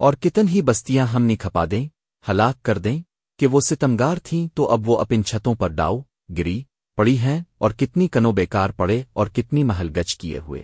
اور کتن ہی بستیاں ہم نے کھپا دیں، ہلاک کر دیں کہ وہ ستمگار تھیں تو اب وہ اپن چھتوں پر ڈاؤ، گری، پڑی ہیں اور کتنی کنو بیکار پڑے اور کتنی محل گچ کیے ہوئے۔